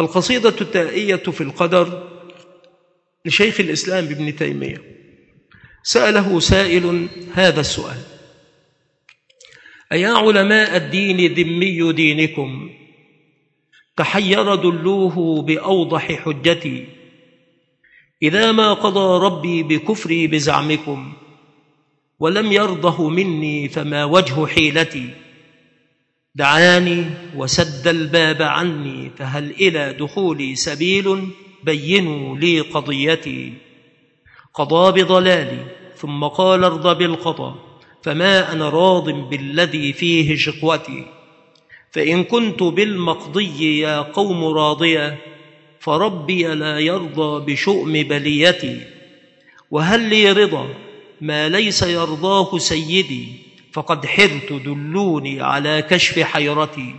القصيدة التائية في القدر لشيخ الإسلام ابن تيمية. سأله سائل هذا السؤال. أيا علماء الدين ذمي دينكم؟ تحير دلوه بأوضح حجتي. إذا ما قضى ربي بكفري بزعمكم ولم يرضه مني فما وجه حيلتي. دعاني وسد الباب عني فهل إلى دخولي سبيل؟ بينوا لي قضيتي. قضى بضلالي ثم قال ارض بالقضاء فما أنا راض بالذي فيه شقوتي. فإن كنت بالمقضي يا قوم راضيا فربي لا يرضى بشؤم بليتي. وهل لي رضا؟ ما ليس يرضاه سيدي. فقد حرت دلوني على كشف حيرتي.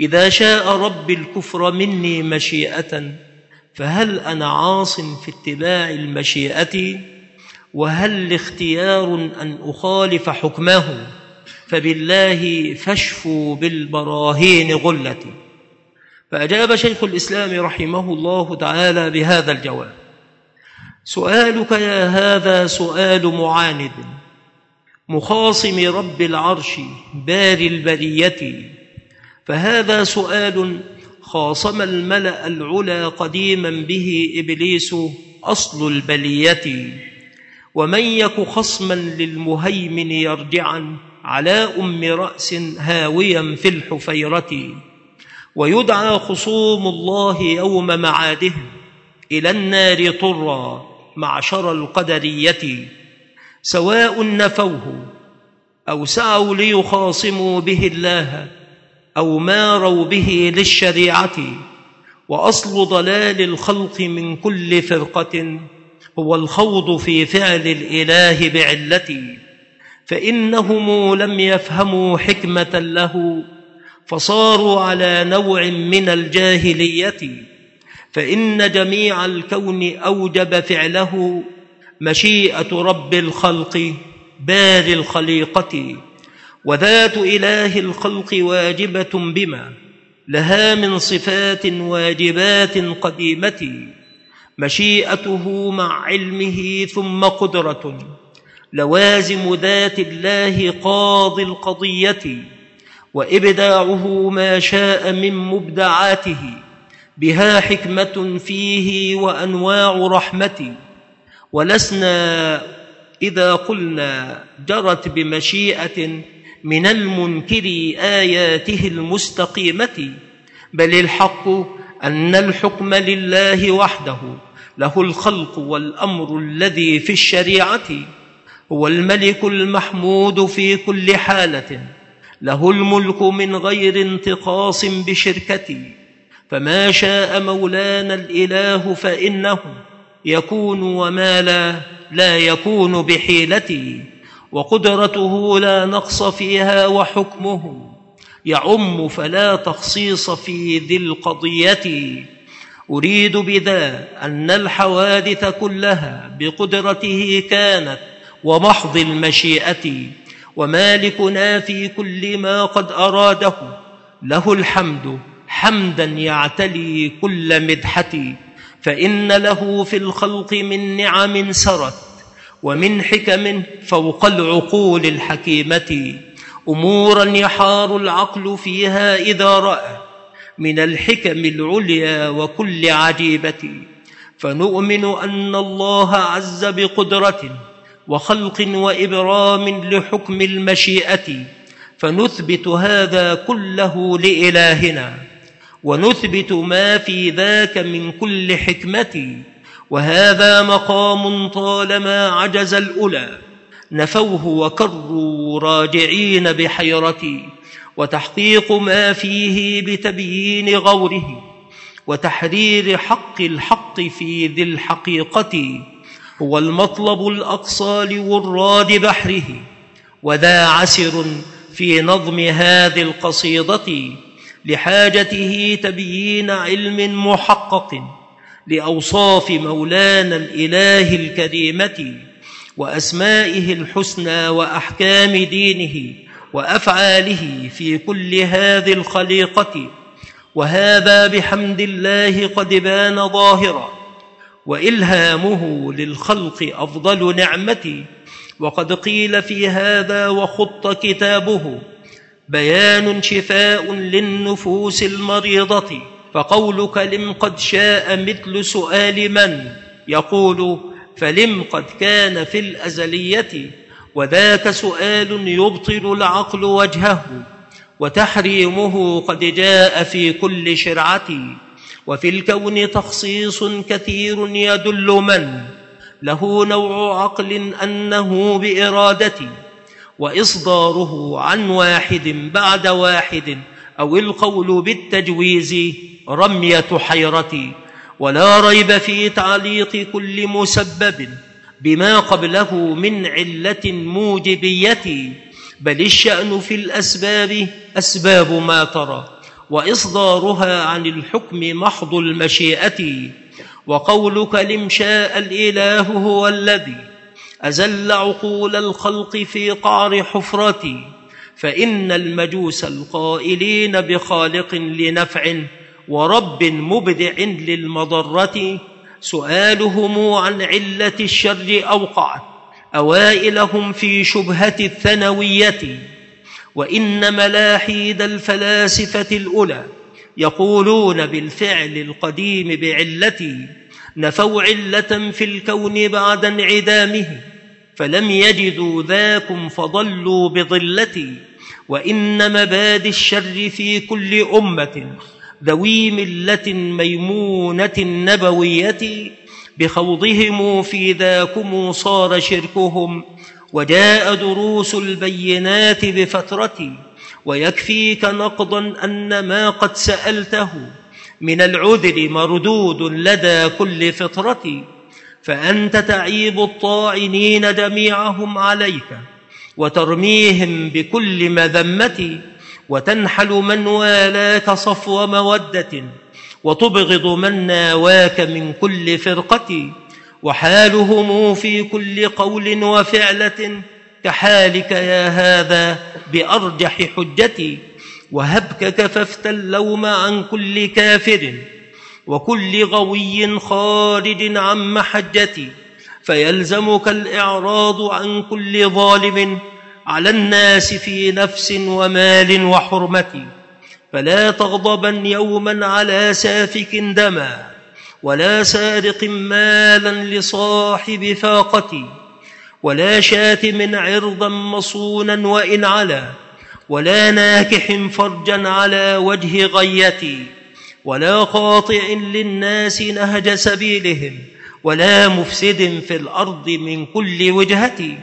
إذا شاء رب الكفر مني مشيئة فهل أنا عاص في اتباع المشيئة؟ وهل اختيار أن أخالف حكمه؟ فبالله فاشفوا بالبراهين غلتي. فأجاب شيخ الإسلام رحمه الله تعالى بهذا الجواب. سؤالك يا هذا سؤال معاند. مخاصم رب العرش بار البرية. فهذا سؤال خاصم الملأ العلا قديما به إبليس أصل البلية. ومن يك خصما للمهيمن يرجعا على أم رأس هاويا في الحفيرة. ويدعى خصوم الله يوم معادهم إلى النار طرا معشر القدرية. سواء نفوه أو سعوا ليخاصموا به الله أو ماروا به للشريعة وأصل ضلال الخلق من كل فرقة هو الخوض في فعل الإله بعلتي فإنهم لم يفهموا حكمة له فصاروا على نوع من الجاهلية فإن جميع الكون أوجب فعله مشيئة رب الخلق بار الخليقة وذات إله الخلق واجبة بما لها من صفات واجبات قديمة مشيئته مع علمه ثم قدرة لوازم ذات الله قاضي القضية وإبداعه ما شاء من مبدعاته بها حكمة فيه وأنواع رحمة ولسنا إذا قلنا جرت بمشيئة من المنكر آياته المستقيمة بل الحق أن الحكم لله وحده له الخلق والأمر الذي في الشريعة هو الملك المحمود في كل حالة له الملك من غير انتقاص بشركته فما شاء مولانا الإله فإنه يكون وما لا لا يكون بحيلته وقدرته لا نقص فيها وحكمه. يعم فلا تخصيص في ذي القضية. أريد بذا أن الحوادث كلها بقدرته كانت ومحض المشيئة. ومالكنا في كل ما قد أراده له الحمد حمدا يعتلي كل مدحة فإن له في الخلق من نعم سرت ومن حكم فوق العقول الحكيمة. أمورا يحار العقل فيها إذا رأى من الحكم العليا وكل عجيبة. فنؤمن أن الله عز بقدرة وخلق وإبرام لحكم المشيئة. فنثبت هذا كله لإلهنا. ونثبت ما في ذاك من كل حكمة وهذا مقام طالما عجز الأولى. نفوه وكروا راجعين بحيرتي. وتحقيق ما فيه بتبيين غوره. وتحرير حق الحق في ذي الحقيقة. هو المطلب الأقصى لوراد بحره. وذا عسر في نظم هذه القصيدة. لحاجته تبيين علم محقق لأوصاف مولانا الإله الكريمة وأسمائه الحسنى وأحكام دينه وأفعاله في كل هذه الخليقة وهذا بحمد الله قد بان ظاهرا وإلهامه للخلق أفضل نعمتي وقد قيل في هذا وخط كتابه بيان شفاء للنفوس المريضة فقولك لم قد شاء مثل سؤال من؟ يقول فلم قد كان في الأزلية وذاك سؤال يبطل العقل وجهه وتحريمه قد جاء في كل شرعة وفي الكون تخصيص كثير يدل من؟ له نوع عقل أنه بإرادتي وإصداره عن واحد بعد واحد أو القول بالتجويز رمية حيرتي ولا ريب في تعليق كل مسبب بما قبله من علة موجبية. بل الشأن في الأسباب أسباب ما ترى وإصدارها عن الحكم محض المشيئة. وقولك لم شاء الإله هو الذي أزل عقول الخلق في قعر حفرتي فإن المجوس القائلين بخالق لنفع ورب مبدع للمضرة سؤالهم عن علة الشر أوقعت أوائلهم في شبهة الثنوية. وإن ملاحيد الفلاسفة الأولى يقولون بالفعل القديم بعلتي نفوا علة في الكون بعد انعدامه. فلم يجدوا ذاكم فضلوا بظلتي وإن مبادئ الشر في كل أمة ذوي ملة ميمونة نبوية بخوضهم في ذاكم صار شركهم. وجاء دروس البينات بفترتي ويكفيك نقضا أن ما قد سألته. من العذر مردود لدى كل فطرة. فأنت تعيب الطاعنين جميعهم عليك وترميهم بكل مذمة وتنحل من والاك صفو مودة وتبغض من ناواك من كل فرقة وحالهم في كل قول وفعلة كحالك يا هذا بأرجح حجتي وهبك كففت اللوم عن كل كافر وكل غوي خارج عن محجتي فيلزمك الإعراض عن كل ظالم على الناس في نفس ومال وحرمة. فلا تغضبا يوما على سافك دما ولا سارق مالا لصاحب فاقة ولا شاتم عرضا مصونا وإن علا ولا ناكح فرجا على وجه غيتي. ولا قاطع للناس نهج سبيلهم ولا مفسد في الأرض من كل وجهتي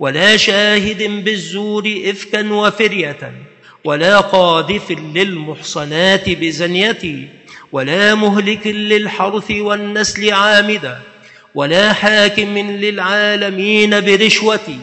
ولا شاهد بالزور إفكا وفرية ولا قاذف للمحصنات بزنيتي ولا مهلك للحرث والنسل عامدا ولا حاكم للعالمين برشوتي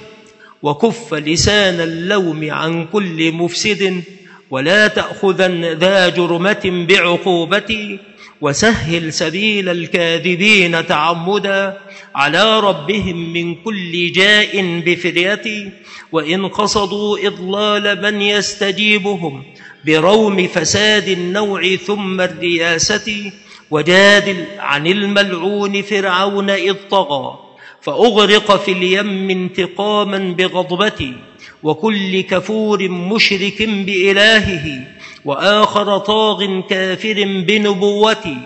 وكف لسان اللوم عن كل مفسد ولا تأخذن ذا جرمة بعقوبتي وسهل سبيل الكاذبين تعمدا على ربهم من كل جاء بفريتي وإن قصدوا إضلال من يستجيبهم بروم فساد النوع ثم الرياسة وجادل عن الملعون فرعون إذ طغى فأغرق في اليم انتقاما بغضبتي وكل كفور مشرك بإلهه وآخر طاغ كافر بنبوتي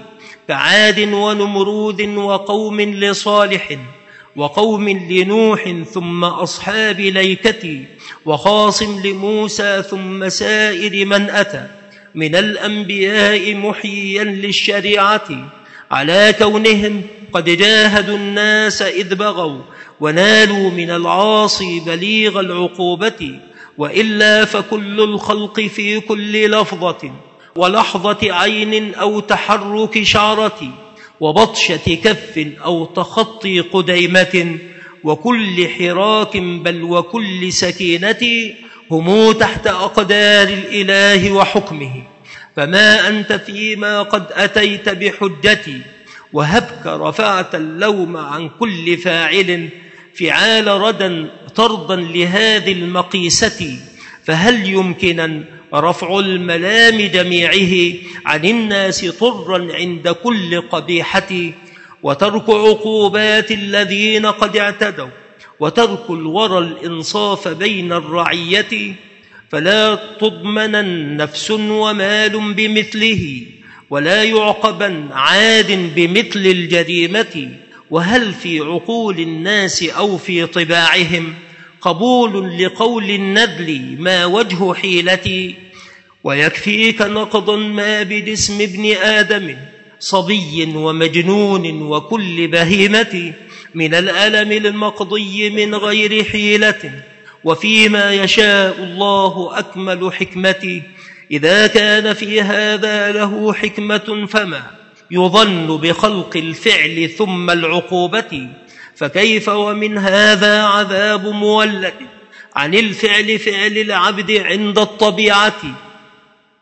كعاد ونمرود وقوم لصالح وقوم لنوح ثم أصحاب ليكتي وخاصم لموسى ثم سائر من أتى من الأنبياء محيا للشريعة على كونهم قد جاهدوا الناس إذ بغوا ونالوا من العاصي بليغ العقوبة وإلا فكل الخلق في كل لفظة ولحظة عين أو تحرك شعرة وبطشة كف أو تخطي قديمة وكل حراك بل وكل سكينة هم تحت أقدار الإله وحكمه. فما أنت فيما قد أتيت بحجتي وهبك رفعت اللوم عن كل فاعل فعال ردا طردا لهذه المقيسة فهل يمكنا رفع الملام جميعه عن الناس طرا عند كل قبيحة؟ وترك عقوبات الذين قد اعتدوا وترك الورى الإنصاف بين الرعية فلا تضمن نفس ومال بمثله. ولا يعقبا عاد بمثل الجريمة وهل في عقول الناس أو في طباعهم قبول لقول النذل ما وجه حيلتي؟ ويكفيك نقضا ما بجسم ابن آدم صبي ومجنون وكل بهيمة من الألم المقضي من غير حيلة. وفيما يشاء الله أكمل حكمتي إذا كان في هذا له حكمة فما يظن بخلق الفعل ثم العقوبة؟ فكيف ومن هذا عذاب مولد عن الفعل فعل العبد عند الطبيعة؟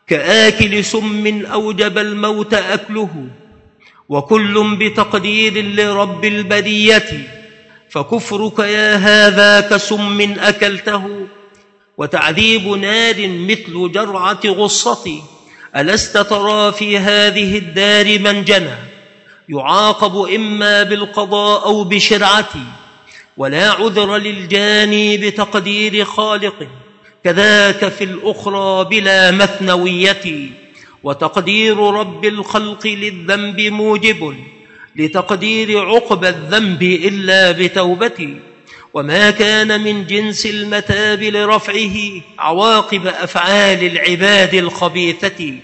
كآكل سم أوجب الموت أكله وكل بتقدير لرب البرية. فكفرك يا هذا كسم أكلته وتعذيب نار مثل جرعة غصة. ألست ترى في هذه الدار من جنى يعاقب إما بالقضاء أو بشرعة ولا عذر للجاني بتقدير خالق. كذاك في الأخرى بلا مثنوية. وتقدير رب الخلق للذنب موجب. لتقدير عقب الذنب إلا بتوبة وما كان من جنس المتاب لرفعه عواقب أفعال العباد الخبيثة.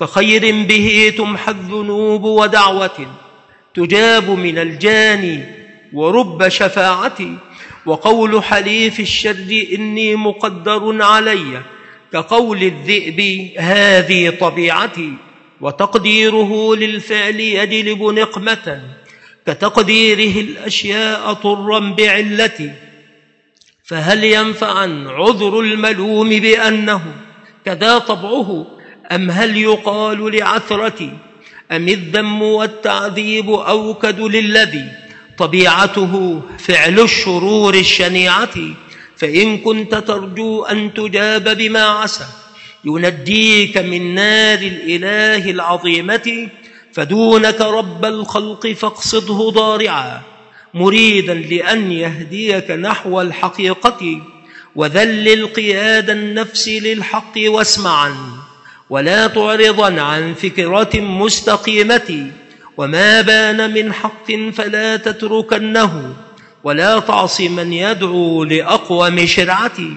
كخير به تمحى الذنوب ودعوة تجاب من الجاني ورب شفاعة. وقول حليف الشر إني مقدر علي كقول الذئب هذه طبيعتي. وتقديره للفعل يجلب نقمة. كتقديره الأشياء طرا بعلة فهل ينفعا عذر الملوم بأنه كذا طبعه؟ أم هل يقال لعثرتي أم الذم والتعذيب أوكد للذي طبيعته فعل الشرور الشنيعة؟ فإن كنت ترجو أن تجاب بما عسى ينجيك من نار الإله العظيمة فدونك رب الخلق فاقصده ضارعا مريدا لأن يهديك نحو الحقيقة وذلل قياد النفس للحق واسمعا ولا تعرضا عن فكرة مستقيمة وما بان من حق فلا تتركنه ولا تعص من يدعو لأقوم شرعتي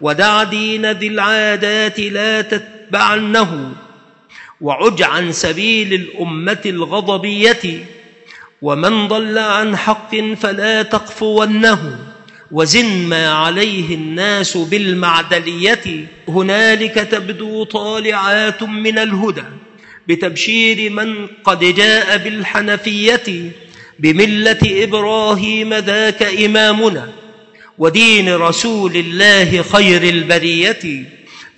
ودع دين ذي العادات لا تتبعنه. وعج عن سبيل الأمة الغضبية ومن ضل عن حق فلا تقفونه وزن ما عليه الناس بالمعدلية هنالك تبدو طالعات من الهدى بتبشير من قد جاء بالحنفية بملة إبراهيم ذاك إمامنا ودين رسول الله خير البرية.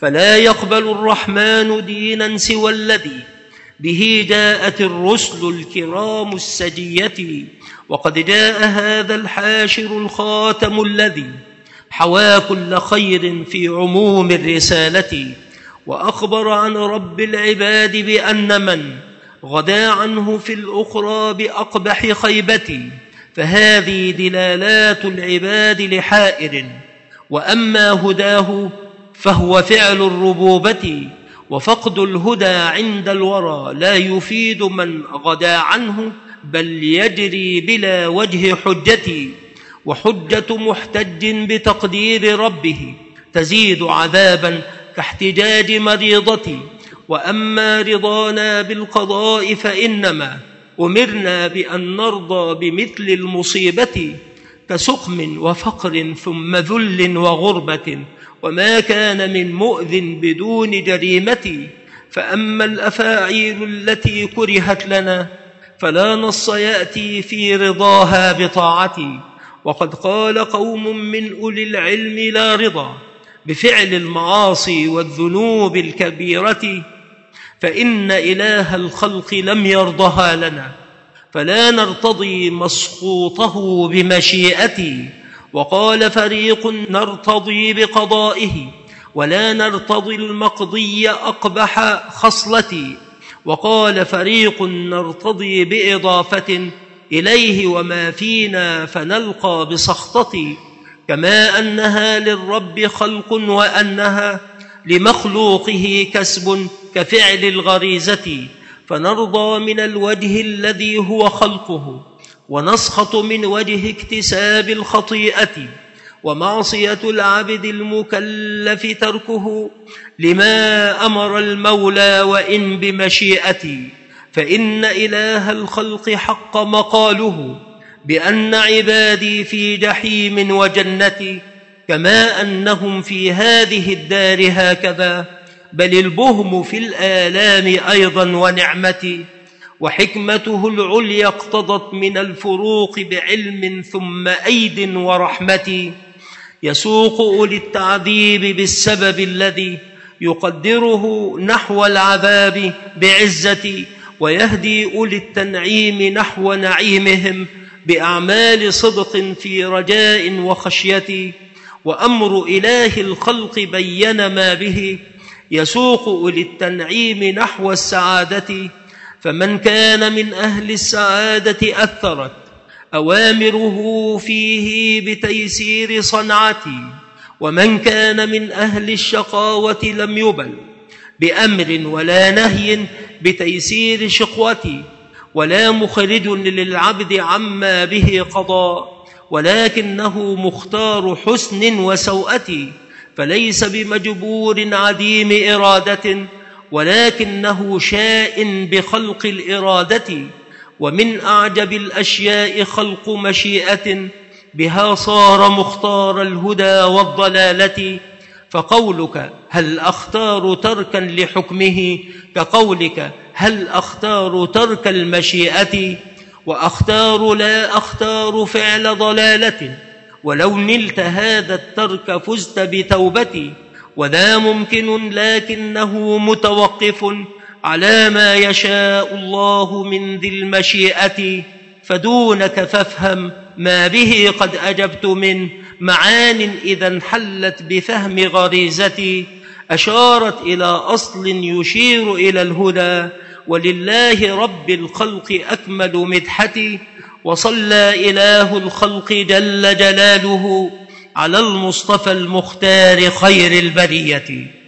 فلا يقبل الرحمن دينا سوى الذي به جاءت الرسل الكرام السجية. وقد جاء هذا الحاشر الخاتم الذي حوى كل خير في عموم الرسالة. وأخبر عن رب العباد بأن من غدا عنه في الأخرى بأقبح خيبة. فهذه دلالات العباد لحائر. وأما هداه فهو فعل الربوبة وفقد الهدى عند الورى لا يفيد من غدا عنه بل يجري بلا وجه حجتي وحجة محتج بتقدير ربه تزيد عذابا كاحتجاج مريضتي. وأما رضانا بالقضاء فإنما أمرنا بأن نرضى بمثل المصيبة. كسقم وفقر ثم ذل وغربة وما كان من مؤذ بدون جريمة فأما الأفاعيل التي كرهت لنا فلا نص يأتي في رضاها بطاعتي وقد قال قوم من أولي العلم لا رضا بفعل المعاصي والذنوب الكبيرة فإن إله الخلق لم يرضها لنا فلا نرتضي مسقوطه بمشيئتي. وقال فريق نرتضي بقضائه ولا نرتضي المقضي أقبح خصلتي. وقال فريق نرتضي بإضافة إليه وما فينا فنلقى بسخطتي. كما أنها للرب خلق وأنها لمخلوقه كسب كفعل الغريزة. فنرضى من الوجه الذي هو خلقه ونسخط من وجه اكتساب الخطيئة ومعصية العبد المكلف تركه لما أمر المولى وإن بمشيئتي فإن إله الخلق حق مقاله بأن عبادي في جحيم وجنة كما أنهم في هذه الدار هكذا. بل البهم في الآلام أيضا ونعمتي وحكمته العليا اقتضت من الفروق بعلم ثم أيد ورحمة يسوق أولي التعذيب بالسبب الذي يقدره نحو العذاب بعزتي ويهدي أولي التنعيم نحو نعيمهم بأعمال صدق في رجاء وخشية وأمر إله الخلق بين ما به يسوق أولي التنعيم نحو السعادة فمن كان من أهل السعادة أثرت أوامره فيه بتيسير صنعتي ومن كان من أهل الشقاوة لم يبل بأمر ولا نهي بتيسير شقوتي ولا مخرج للعبد عما به قضاء ولكنه مختار حسن وسوءة فليس بمجبور عديم إرادة ولكنه شاء بخلق الإرادة ومن أعجب الأشياء خلق مشيئة بها صار مختار الهدى والضلالة. فقولك هل أختار تركا لحكمه؟ كقولك هل أختار ترك المشيئة؟ وأختار لا أختار فعل ضلالة. ولو نلت هذا الترك فزت بتوبتي وذا ممكن لكنه متوقف على ما يشاء الله من ذي المشيئة فدونك فافهم ما به قد أجبت من معان إذا انحلت بفهم غريزتي أشارت إلى أصل يشير إلى الهدى ولله رب الخلق أكمل مدحتي وصلى إله الخلق جل جلاله على المصطفى المختار خير البرية.